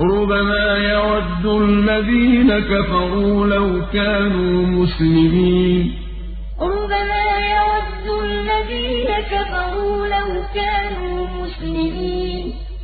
ربما يود الذين كفروا لو كانوا مسلمين. ربما يود الذين كفروا لو